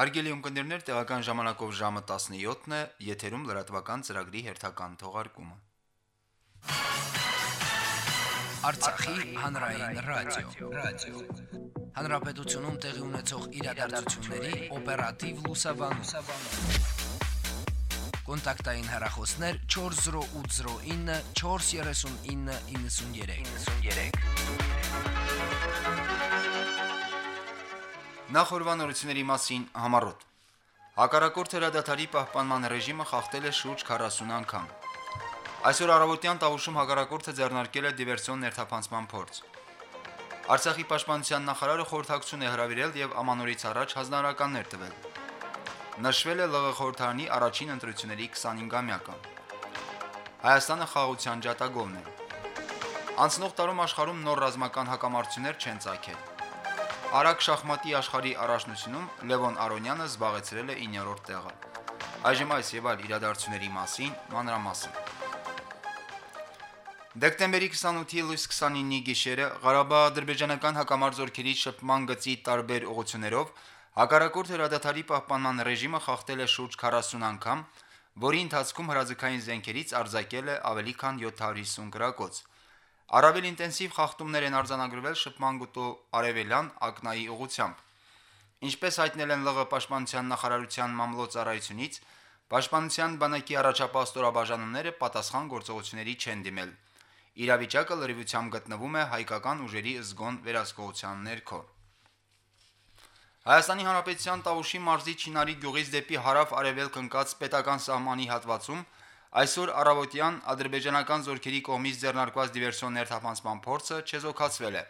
Հարգելի ունկնդիրներ, տեղական ժամանակով ժամը 17-ն է, եթերում լրատվական ծրագրի հերթական թողարկումը։ Արցախի հանրային ռադիո, ռադիո։ Հանրապետությունում տեղի ունեցող իրադարձությունների օպերատիվ լուսաբանում։ Կոնտակտային հեռախոսներ 40809 43993։ 93։ Նախորbanությունների մասին համառոտ։ Հակառակորդ հրադադարի պահպանման ռեժիմը խախտել է շուրջ 40 անգամ։ Այսօր առավոտյան Տավուշում հակառակորդը ձեռնարկել է դիվերսիոն ներթափանցման փորձ։ Արցախի պաշտպանության նախարարը խորհրդակցություն է հրավիրել եւ ամանորից առաջ հանրարականներ տվել։ Նշվել է ԼՂ խորհրդարանի առաջին ընտրությունների 25-ամյակը։ Հայաստանը խաղաղության ջատագովն է։ Անցնող տարում աշխարհում նոր ռազմական հակամարտություններ չեն ցակել։ Արագ շախմատի աշխարհի առաջնությունում Լևոն Արոնյանը զբաղեցրել է 9-րդ տեղը։ Այժմ այս եւ այլ իրադարձությունների մասին մանրամասն։ Դեկտեմբերի 28-ի լույս 29-ի գիշերը Ղարաբաղ-ադրբեջանական հակամարձօրքերի շփման գծի տարբեր ուղություններով հակառակորդ հրադադարի պահպանման ռեժիմը խախտել է շուրջ 40 անգամ, որի ընթացքում հրաձգային զենքերից արձակել է ավելի քան 750 գրակոց։ Առավել ինտենսիվ խախտումներ են արձանագրվել շփման գոտու արևելյան ակնայի ուղությամբ։ Ինչպես հայտնել են ԼՂ պաշտպանության նախարարության մամլոյցարայությունից, պաշտպանության բանակի առաջապահ ստորաբաժանումները պատասխան գործողությունների չեն դիմել։ Իրավիճակը լրիվությամբ գտնվում է հայկական ուժերի զգոն վերահսկողության ներքո։ Հայաստանի Հանրապետության Տավուշի մարզի Չինարի գյուղից դեպի հարավ արևելք ընկած պետական սահմանի հատվածում այսօր առավոտյան ադրբեջանական զորքերի կողմից ձեռնարկված դիվերսիոն ներթափանցման փորձը չեզոքացվել է։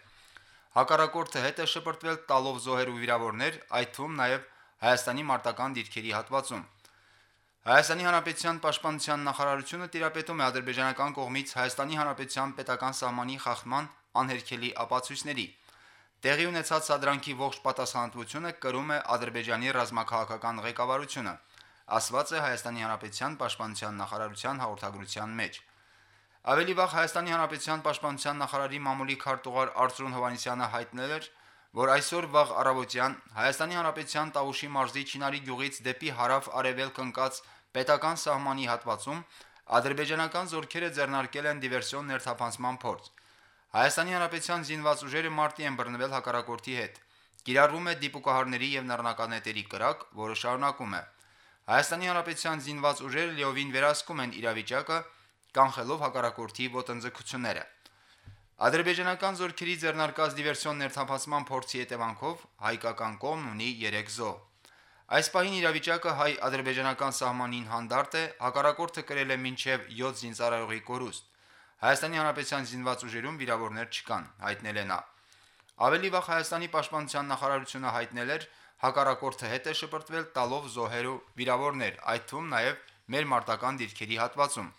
Հակառակորդը հետ է շպրտվել տալով զոհեր ու վիրավորներ, այդ թվում նաև Հայաստանի մարտական դիրքերի հատվածում։ Հայաստանի Հանրապետության Պաշտպանության նախարարությունը տիրապետում է ադրբեջանական կողմից Հայաստանի Հանրապետության պետական սահմանի խախտման անհերքելի ապացույցների։ Տեղի ունեցած սադրանքի ողջ պատասխանատվությունը կրում է Ադրբեջանի ռազմաքաղաքական ղեկավարությունը, ասված է Հայաստանի Հանրապետության Պաշտպանության նախարարության հաղորդագրության մեջ։ Ավելի վաղ Հայաստանի Հանրապետության Պաշտպանության նախարարի մամուլի քարտուղար Արծրուն Հովանեսյանը հայտնել էր, որ այսօր վաղ առավոտյան Հայաստանի Հանրապետության Տավուշի մարզի Չինարի գյուղից դեպի հարավ արևելք ընկած պետական սահմանի հատվածում ադրբեջանական զորքերը ձեռնարկել են դիվերսիոն ներթափանցման փորձ։ Հայաստանի Հանրապետության զինված ուժերը մարտի են բռնվել հակառակորդի հետ։ Կիրառվում է դիպուկահարների եւ նռնականետերի կրակ, որը շարունակում է։ Հայաստանի Հանրապետության զինված ուժերը լիովին վերահսկում են իրավիճակը, կանխելով հակառակորդի ոտնձգությունները։ Ադրբեջանական զորքերի ձեռնարկած դիվերսիոն ներթափանցման փորձի հետևանքով հայկական կողմն ունի 3 զոհ։ Այս պահին իրավիճակը հայ-ադրբեջանական սահմանին հանդարտ է, հակառակորդը կրել է մինչև 7 զինծառայողի կորուստ։ Հայաստանի Հանրապետության զինված ուժերում վիրավորներ չկան, հայտնել է նա։ Ավելի վաղ Հայաստանի պաշտպանության նախարարությունը հայտնել էր, հակառակորդը հետ է շպրտվել տալով զոհեր ու վիրավորներ, այդ թվում նաև մեր մարտական դիրքերի հատվածում։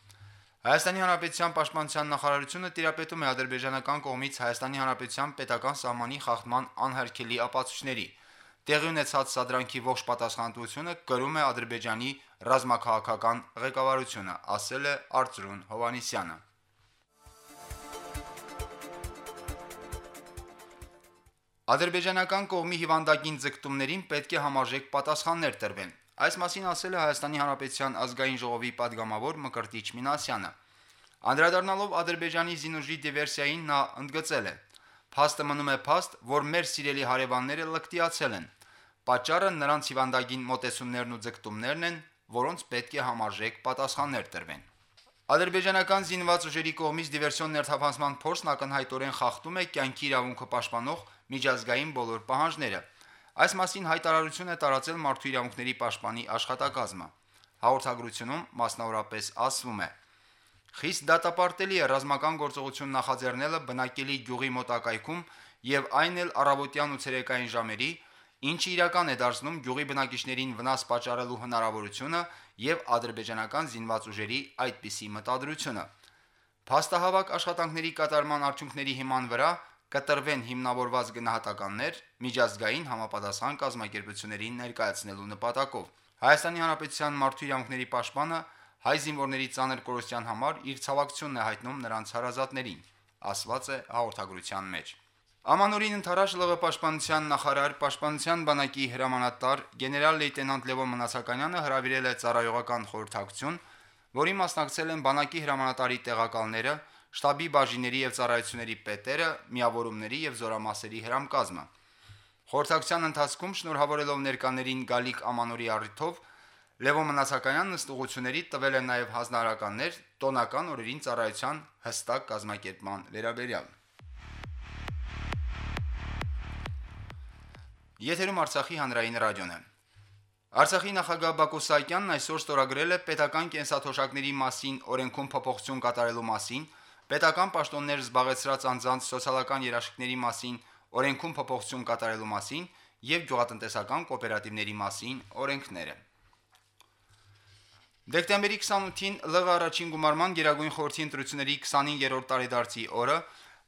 Հայաստանի Հանրապետության Պաշտպանության նախարարությունը տիրապետում է ադրբեջանական կողմից Հայաստանի Հանրապետության պետական սահմանի խախտման անհերքելի ապացույցների։ Տեղի ունեցած սադրանքի ողջ պատասխանատվությունը կրում է Ադրբեջանի ռազմաքաղաքական ղեկավարությունը, ասել է Արծրուն Հովանիսյանը։ Ադրբեջանական կողմի հիվանդագին ձգտումներին պետք է համաժեք պատասխաններ տրվեն։ Այս մասին ասել է Հայաստանի Հանրապետության ազգային ժողովի падգամավոր Մկրտիչ Մինասյանը։ Անդրադառնալով Ադրբեջանի զինուժի դիվերսիային նա ընդգծել է. «Փաստը մնում է փաստ, որ մեր սիրելի հարևանները լկտիացել են։ Պաճառը նրանց հիվանդագին մտեցումներն ու ձգտումներն են, որոնց պետք է համարժեք պատասխաններ տրվեն»։ Ադրբեջանական զինված ուժերի կողմից դիվերսիոն ներթափանցման փորձն ակնհայտորեն խախտում է կյանքի իրավունքը պաշտպանող միջազգային բոլոր պահանջները, Այս մասին հայտարարություն է տարածել Մարդու իրավունքների պաշտպանի աշխատակազմը։ Հաղորդագրությունում մասնավորապես ասվում է. Խիստ դատապարտելի է ռազմական գործողություն նախաձեռնելը բնակելի գյուղի մոտակայքում եւ այն էլ առավոտյան ու ցերեկային ժամերի, ինչը իրական է դարձնում գյուղի բնակիչներին վնաս պատճառելու հնարավորությունը եւ ադրբեջանական զինված ուժերի այդպիսի մտադրությունը։ Փաստահավաք աշխատանքների կատարման արդյունքների հիման վրա կտրվեն հիմնավորված գնահատականներ միջազգային համապատասխան կազմակերպություններին ներկայացնելու նպատակով։ Հայաստանի Հանրապետության մարդու իրավունքների պաշտպանը հայ զինվորների ցաներ կորստյան համար իր ցավակցությունն է հայտնում նրանց հարազատներին, ասված է հաղորդագրության մեջ։ Ամանորին ընթരാճ ԼՂ պաշտպանության նախարար պաշտպանության բանակի հրամանատար գեներալ լեյտենանտ Լևոն Մնացականյանը հրավիրել է ծառայողական խորհրդակցություն, որի մասնակցել են բանակի հրամանատարի տեղակալները, շտաբի բաժինների եւ ծառայությունների պետերը, միավորումների եւ զորամասերի հրամկազմը։ Խորհրդակցության ընթացքում շնորհավորելով ներկաներին գալիք ամանորի առիթով Լևոն Մնացականյանն ըստ ուղությունների տվել է նաև հանրահարականներ տոնական օրերին ծառայության հստակ կազմակերպման վերաբերյալ։ Եթերում Արցախի հանրային ռադիոն է։ Արցախի նախագահ Բակո Սահակյանն այսօր ստորագրել է պետական կենսաթոշակների մասին օրենքում փոփոխություն կատարելու մասին, պետական պաշտոններ զբաղեցրած անձանց սոցիալական երաշխիքների մասին, օրենքում փոփոխություն կատարելու մասին եւ գյուղատնտեսական կոոպերատիվների մասին օրենքները։ Դեկտեմբերի 28-ին ԼՂ առաջին գումարման Գերագույն խորհրդի ընտրությունների 25-րդ տարեդարձի օրը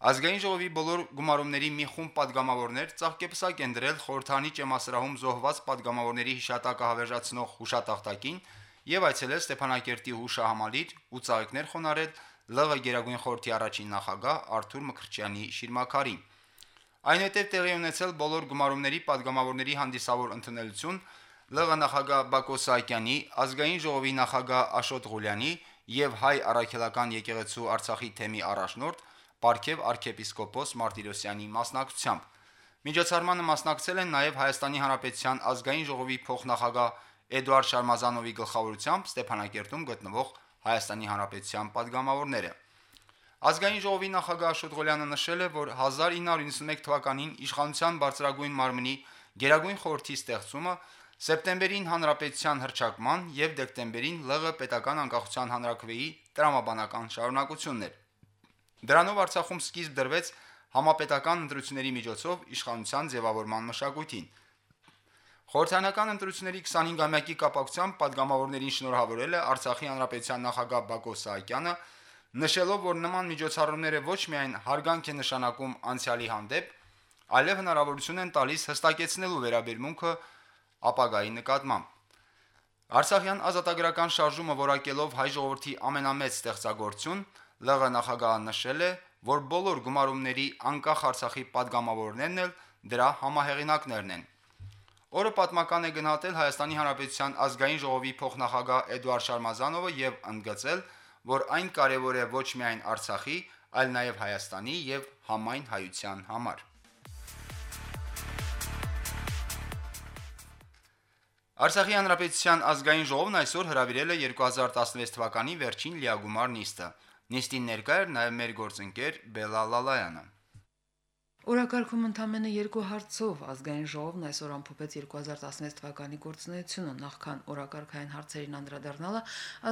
Ազգային ժողովի բոլոր գումարումների մի խումբ падգամավորներ ցաղկեպսակ են դրել խորհրդանի ճեմասրահում զոհված падգամավորների հիշատակը հավերժացնող հուշատախտակին եւ այցելել Ստեփանակերտի հուշահամալիր ու ծաղիկներ խոնարել ԼՂ Գերագույն խորհրդի առաջին նախագահ Արթուր Մկրտչյանի շիրմակարին։ Այնուհետև տեղի ունեցել բոլոր գումարումների падգամավորների հանդիսավոր ընդունելություն ԼՂ նախագահ Բակո Սահակյանի, ազգային ժողովի նախագահ Աշոտ Ղուլյանի եւ հայ առաքելական եկեղեցու Արցախի թեմի առաջնորդ Պարքև arczepiskopos Մարտիրոսյանի մասնակցությամբ։ Միջոցառմանը մասնակցել են նաև Հայաստանի Հանրապետության ազգային ժողովի փոխնախագահ Էդուարդ Շարմազանովի գլխավորությամբ Ստեփանակերտում գտնվող Հայաստանի Հանրապետության падգամավորները։ Ազգային ժողովի նախագահ Աշոտ Ղուլյանը նշել է, որ 1991 թվականին իշխանության բարձրագույն մարմնի Գերագույն խորհրդի ստեղծումը սեպտեմբերին հանրապետության հրճակման եւ դեկտեմբերին ԼՂ պետական անկախության հանրակրվեի տրամաբանական շարունակությունն էր։ Դրանով Արցախում սկիզբ դրվեց համապետական ընտրությունների միջոցով իշխանության ձևավորման մշակույթին։ Խորհրդանական ընտրությունների 25-ամյակի կապակցությամբ падգամավորներին շնորհավորել է Արցախի հանրապետության նախագահ Բակո Սահակյանը, նշելով, որ նման միջոցառումները ոչ միայն հարգանք է նշանակում անցյալի հանդեպ, այլև հնարավորություն են տալիս հստակեցնելու վերաբերմունքը ապագայի նկատմամբ։ Արցախյան ազատագրական շարժումը որակելով հայ ժողովրդի ամենամեծ ստեղծագործություն, ԼՂ նախագահը նշել է, որ բոլոր գումարումների անկախ Արցախի падգամավորներն էլ դրա համահեղինակներն են։ Օրը պատմական է գնահատել Հայաստանի Հանրապետության ազգային ժողովի փոխնախագահ Էդուարդ Շարմազանովը եւ ընդգծել, որ այն կարևոր է ոչ միայն Արցախի, այլ նաեւ Հայաստանի եւ համայն հայության համար։ Արցախի Հանրապետության ազգային ժողովն այսօր հրավիրել է 2016 թվականի վերջին լիագումար նիստը։ Նիստին ներկա էր նաև մեր գործընկեր Բելալալայանը։ Օրակարգում ընդամենը երկու հարցով ազգային ժողովն այսօր ամփոփեց 2016 թվականի գործունեությունը նախքան օրակարգային հարցերին անդրադառնալը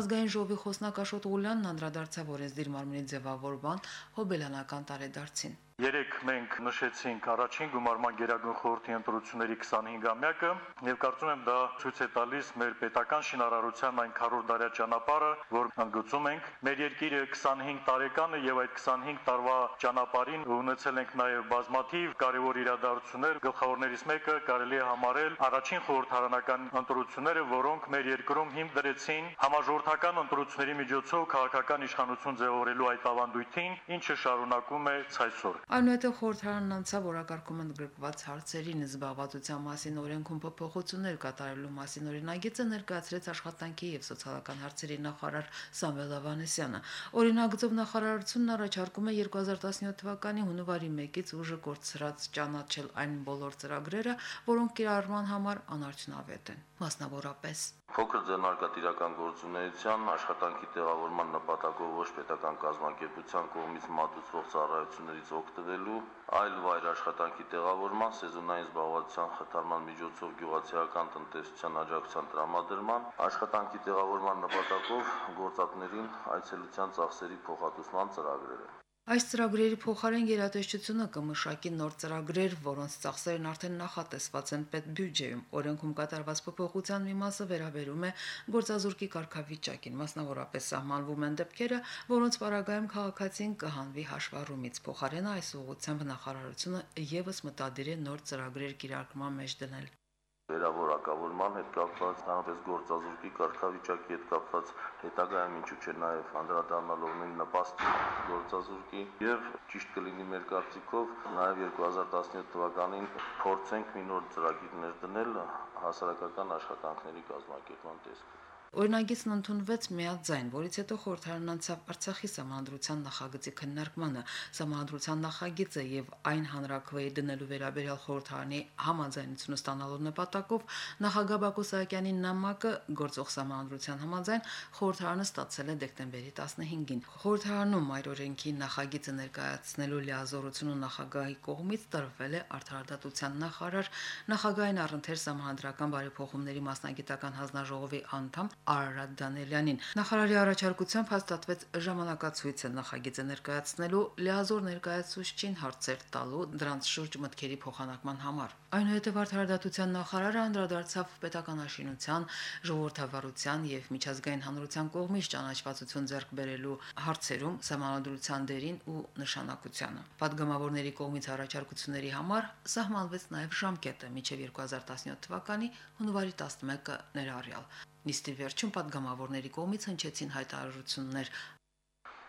ազգային ժողովի խոսնակ Աշոտ Ղուլյանն անդրադարձավ օրենսդիր մարմնի ձևավորման հոբելյանական տարեդարձին։ Երեք մենք նշեցինք առաջին գումարման Գերագույն խորհրդի ընտրությունների 25-ամյակը եւ կարծում եմ դա ցույց է տալիս մեր պետական շինարարության այն քարոր դարյա ճանապարհը, որ ընդգծում ենք։ Մեր երկիրը 25 տարեկան է եւ այդ 25 տարվա ճանապարհին ունեցել ենք նաեւ բազմաթիվ կարևոր իրադարձություններ, գլխավորներից մեկը կարելի է համարել առաջին խորհրդարանական ընտրությունները, որոնք մեր երկրում հիմք դրեցին համաժողովրդական ընտրությունների միջոցով քաղաքական իշխանություն ձևավորելու այդ ավանդույթին, ինչը շարունակում է ցայսօր։ Այնուհետև խորհրդարանն անցավ օրակարգում ընդգրկված հարցերին զբաղվածության մասին օրենքում փոփոխություններ կատարելու մասին օրինագիծը ներկայացրեց աշխատանքի եւ սոցիալական հարցերի նախարար Սամվել Ավանեսյանը։ Օրինագծով նախարարությունն առաջարկում է 2017 թվականի հունվարի 1-ից ուժը կորցրած ճանաչել այն բոլոր ծրագրերը, որոնք կիրառման համար անարդյունավետ են։ Մասնավորապես Փոքր ձեռնարկատիրական գործունեության աշխատանքի տեղավորման նպատակով ոչ պետական կազմակերպության կողմից մատուցվող ծառայություններից օգտվելու, այլ վայր աշխատանքի տեղավորման, սեզոնային զբաղվածության խթանման միջոցով գյուղացիական տնտեսության աջակցության տրամադրման, աշխատանքի տեղավորման նպատակով գործատներին այցելության ծախսերի փոխհատուցման ծրագրերը։ Այս ծրագրերի փոխարեն գերատեսչությունը կմշակի նոր ծրագրեր, որոնց ծախսերն արդեն նախատեսված են պետբյուջեում։ Օրենքում կատարված փոփոխության մի մասը վերաբերում է գործազուրկի կարգավիճակին, մասնավորապես սահմանվում են դեպքերը, որոնց պարագայում քաղաքացին կհանվի հաշվառումից։ Փոխարենը այս ուղղությամբ նախարարությունը եւս մտադիր է նոր ծրագրեր կիրարկման մեջ դնել վերավորակավորման հետ կապված, հանրապես գործազուրկի կարգավիճակի հետ կապված հետագայում ինչու՞ չէ նաև անդրադառնալով նույն նպաստ գործազուրկի եւ ճիշտ կլինի մեր կարծիքով նաև 2017 թվականին փորձենք մի նոր ծրագիրներ դնել հասարակական աշխատանքների կազմակերպման տեսքով Օրինագիծն ընդունվեց միաձայն, որից հետո խորհրդարանն անցավ Արցախի համանդրության նախագծի քննարկմանը։ Համանդրության նախագիծը եւ այն հանրակրվեի դնելու վերաբերյալ խորհրդարանի համաձայնությունը ստանալու նպատակով նախագահ Բակո Սահակյանի նամակը գործող համանդրության համաձայն խորհրդարանը ստացել է դեկտեմբերի 15-ին։ Խորհրդարանում այդ օրենքի նախագիծը ներկայացնելու լիազորությունը նախագահի կողմից տրվել է արդարադատության նախարար նախագահային առընթեր համանդրական բարեփոխումների մասնագիտական հանձնաժողովի անդամ Արարատ Դանելյանին։ Նախարարի առաջարկությամբ հաստատվեց ժամանակացույցը նախագիծը ներկայացնելու լիազոր ներկայացուցչին հարցեր տալու դրանց շուրջ մտքերի փոխանակման համար։ Այնուհետև արդարադատության նախարարը անդրադարձավ պետականաշինության, ժողովրդավարության եւ միջազգային հանրության կողմից ճանաչվածություն ձեռք բերելու հարցերում համանդրության դերին ու նշանակությանը։ Պատգամավորների կողմից առաջարկությունների համար սահմանվեց նաև ժամկետը մինչև 2017 թվականի հունվարի 11-ը ներառյալ։ Նիստի վերջում падգամավորների կողմից հնչեցին հայտարարություններ։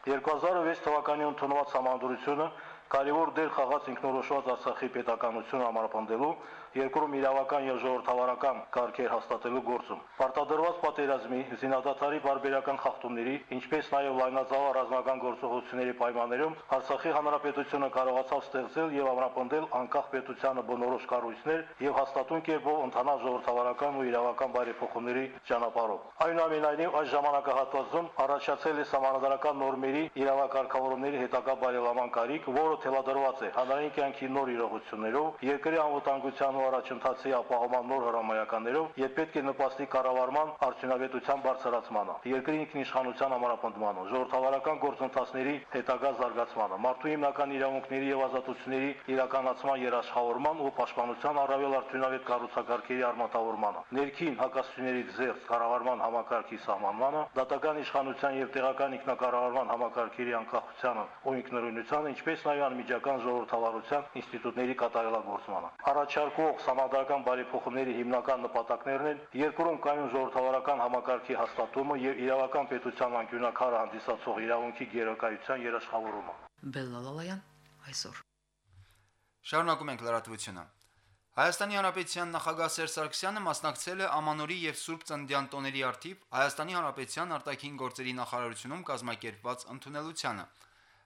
2006 թվականի ընդունված համանդրությունը կարևոր դեր խաղաց ինքնորոշված Արցախի պետականությունը համապնդելու երկրում իրավական եւ ժողովրդավարական կարգեր հաստատելու գործում։ Պարտադրված պատերազմի, զինադատարի բարբերական խախտումների, ինչպես նաեւ լայնածավալ ռազմական գործողությունների պայմաններում Արցախի հանրապետությունը կարողացավ ստեղծել եւ ամրապնդել անկախ պետությանը բնորոշ կառույցներ եւ հաստատուն կերպով ընթանալ ժողովրդավարական ու իրավական բարեփոխումների ճանապարհով։ Այնուամենայնիվ այս ժամանակահատվածում առաջացել է համանդրական նորմերի իրավակարգավորումների հետագա բարելավման կարիք, որը թելադրված է հանրային կյանքի նոր իրողություններով, երկրի անվտանգության ու առաջընթացի ապահովման նոր հրամայականներով եւ պետք է նպաստի կառավարման արդյունավետության բարձրացմանը, երկրի ինքնիշխանության ամրապնդմանը, ժողովրդավարական գործընթացների հետագա զարգացմանը, մարդու հիմնական իրավունքների եւ ազատությունների իրականացման երաշխավորման ու պաշտպանության առավել արդյունավետ կառուցակարգերի արմատավորմանը, ներքին հակասություններից զերծ կառավարման համակարգի սահմանմանը, դատական իշխանության եւ տեղական ինքնակառավարման համակարգերի անկախությանը ու ինքնուրույնությանը, ինչպես նաեւ անմիջական ժողովրդավարության ինստիտուտների կատարելագործմանը։ Առաջարկող համադրական բարեփոխումների հիմնական նպատակներն են երկրում կայուն ժողովրդավարական համակարգի հաստատումը եւ իրավական պետության անկյունակարը հանդիսացող իրավունքի գերակայության երաշխավորումը։ Բելլալալայան այսօր Շարունակում ենք լրատվությունը։ Հայաստանի Հանրապետության նախագահ Սերժ Սարգսյանը մասնակցել է Ամանորի եւ Սուրբ Ծննդյան տոների արդիվ Հայաստանի Հանրապետության արտաքին գործերի նախարարությունում կազմակերպված ընդունելությանը։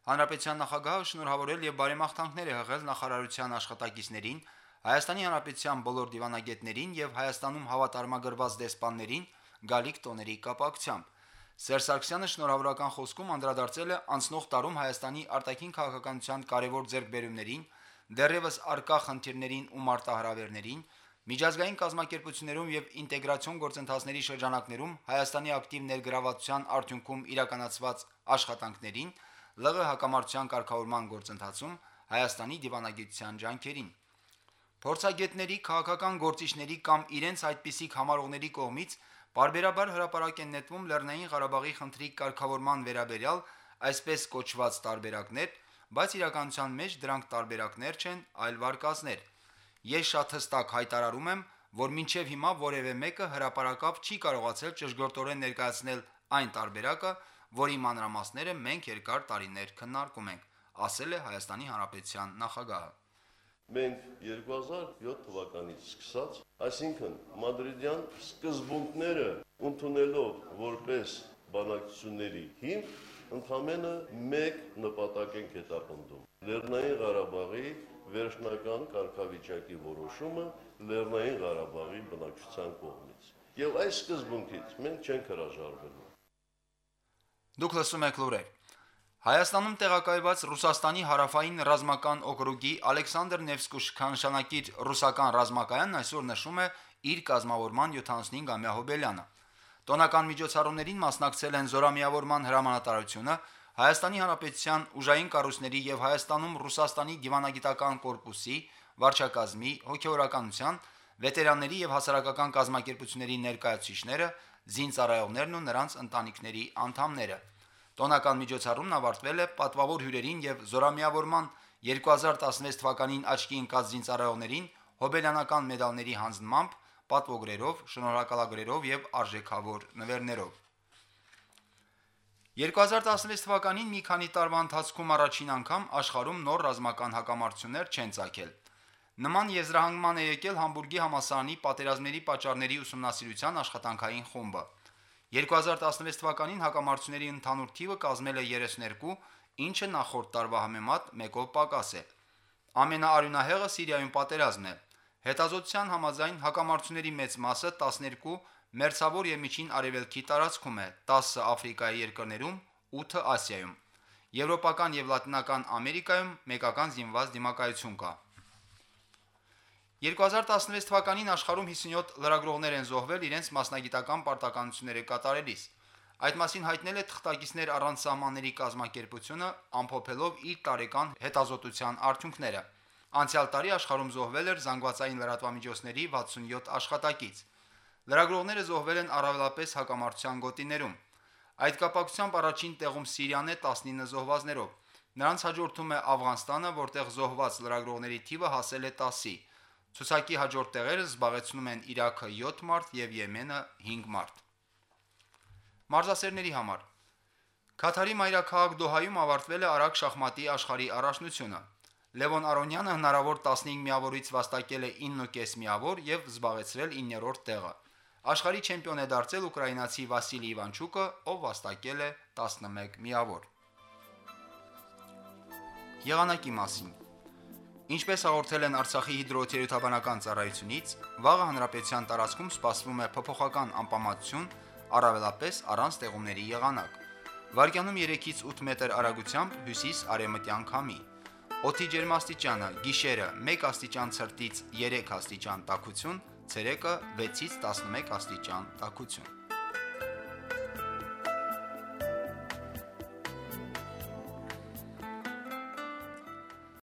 Հանրապետության նախագահը շնորհավորել եւ բարեմաղթանքներ է հղել նախարարության աշխատակիցներին, Հայաստանի Հանրապետության բոլոր դիվանագետներին եւ Հայաստանում հավատարմագրված դեսպաններին գալիք տոների կապակցությամբ։ Սերժ Սարգսյանը շնորհավորական խոսքում անդրադարձել է անցնող տարում Հայաստանի արտաքին քաղաքականության կարևոր ձեռքբերումներին, դեռևս արկա խնդիրներին ու մարտահրավերներին, միջազգային կազմակերպություններում եւ ինտեգրացիոն գործընթացների շրջանակներում Հայաստանի ակտիվ ներգրավվածության արդյունքում իրականացված աշխատանքներին, ԼՂ հակամարտության կարգավորման գործընթացում Հայաստանի դիվանագիտության ջանքերին։ Փորձագետների, քաղաքական գործիչների կամ իրենց այդպիսիք համարողների կողմից բարբերաբար հրապարակ են նետվում Լեռնային Ղարաբաղի խնդրի կարգավորման վերաբերյալ այսպես կոչված տարբերակներ, բայց իրականության մեջ դրանք տարբերակներ չեն, այլ վարկածներ։ Ես շատ հստակ հայտարարում եմ, որ մինչև հիմա որևէ մեկը հրապարակավ չի կարողացել ճշգրտորեն ներկայացնել այն տարբերակը, որի մանրամասները մենք երկար տարիներ քննարկում ենք, ասել է Հայաստանի Հանրապետության նախագահը մենք 2007 թվականից սկսած, այսինքն մադրիդյան սկզբունքները ընդունելով որպես բանակցությունների հիմք, ընդհանրապես մեկ նպատակ ենք հետապնդում։ Լեռնային Ղարաբաղի վերջնական կարգավիճակի որոշումը Լեռնային Ղարաբաղի բնակչության կողմից։ Եվ այս սկզբունքից մենք չենք հրաժարվելու։ Դուք լսում եք լուրեր։ Հայաստանում տեղակայված Ռուսաստանի հարավային ռազմական օկրուգի Ալեքսանդր Նևսկուշ քանշանակիր ռուսական ռազմակայանն այսօր նշում է իր կազմավորման 75-ամյա հոբելյանը։ Տոնական միջոցառումներին մասնակցել են զորամիավորման հրամանատարությունը, Հայաստանի Հանրապետության ուժային կառույցների եւ Հայաստանում Ռուսաստանի դիվանագիտական կորպուսի, վարչակազմի, հոգեորականության, վետերանների եւ հասարակական կազմակերպությունների ներկայացուցիչները, զինծառայողներն ու նրանց ընտանիքների անդամները։ Տոնական միջոցառումն ավարտվել է պատվավոր հյուրերին եւ զորամիավորման 2016 թվականին աչքի ընկած զինծառայողներին հոբելյանական մեդալների հանձնմամբ, պատվոգրերով, շնորհակալագրերով եւ արժեքավոր նվերներով։ 2016 թվականին մի քանի տարվա ընթացքում առաջին անգամ աշխարհում նոր ռազմական հակամարտություններ չեն ցակել։ Նման եզրահանգման է եկել Համբուրգի համասարանի պատերազմների պատճառների ուսումնասիրության աշխատանքային խումբը։ 2016 թվականին հակամարտությունների ընդհանուր թիվը կազմել է 32, ինչը նախորդ տարվա համեմատ 1-ով պակաս է։ Ամենաարյունահեղը Սիրիայում պատերազմն է։ Հետազոտության համաձայն հակամարտությունների մեծ մասը 12 մերձավոր եւ միջին արևելքի տարածքում է 10 Աֆրիկայի երկրներում, 8 Ասիայում։ Եվրոպական եւ Լատինական Ամերիկայում մեկական զինված դիմակայություն կա։ 2016 թվականին աշխարհում 57 լրագրողներ են զոհվել իրենց մասնագիտական պարտականությունները կատարելիս։ Այդ մասին հայտնել է թղթակիցներ առանց սահմանների կազմակերպությունը, ամփոփելով իր տարեկան հետազոտության արդյունքները։ Անցյալ տարի աշխարհում զոհվել էր զանգվածային լրատվամիջոցների 67 աշխատակից։ Լրագրողները զոհվել են առավելապես հակամարտության գոտիներում։ Այդ կապակցությամբ առաջին տեղում Սիրիան է 19 զոհվածներով։ Նրանց հաջորդում է Աֆղանստանը, որտեղ զոհված լրագրողների թիվը հասել է 10-ի։ Ցուսակի հաջորդ տեղերը զբաղեցնում են Իրաքը 7 մարտ եւ Եմենը 5 մարտ։ Մարզասերների համար. Կաթարի մայրաքաղաք Դոհայում ավարտվել է արագ շախմատի աշխարհի առաջնությունը։ Լևոն Արոնյանը հնարավոր 15 միավորից վաստակել է 9.5 միավոր եւ զբաղեցրել 9-րդ տեղը։ Աշխարհի չեմպիոն է դարձել ուկրաինացի Վասիլի Իվանչուկը, ով վաստակել է 11 միավոր։ Եղանակի մասին Ինչպես հաղորդել են Արցախի հիդրոթերապևտաբանական ծառայությունից, վաղը հանրապետության տարածքում սպասվում է փոփոխական անպամատություն, առավելապես առանց տեղումների եղանակ։ Վարկյանում 3-ից 8 մետր արագությամբ հյուսիս-արևմտյան քամի։ Օդի ջերմաստիճանը՝ գիշերը 1 աստիճան ցրտից 3 աստիճան տաքություն, ցերեկը 6-ից 11 աստիճան տաքություն։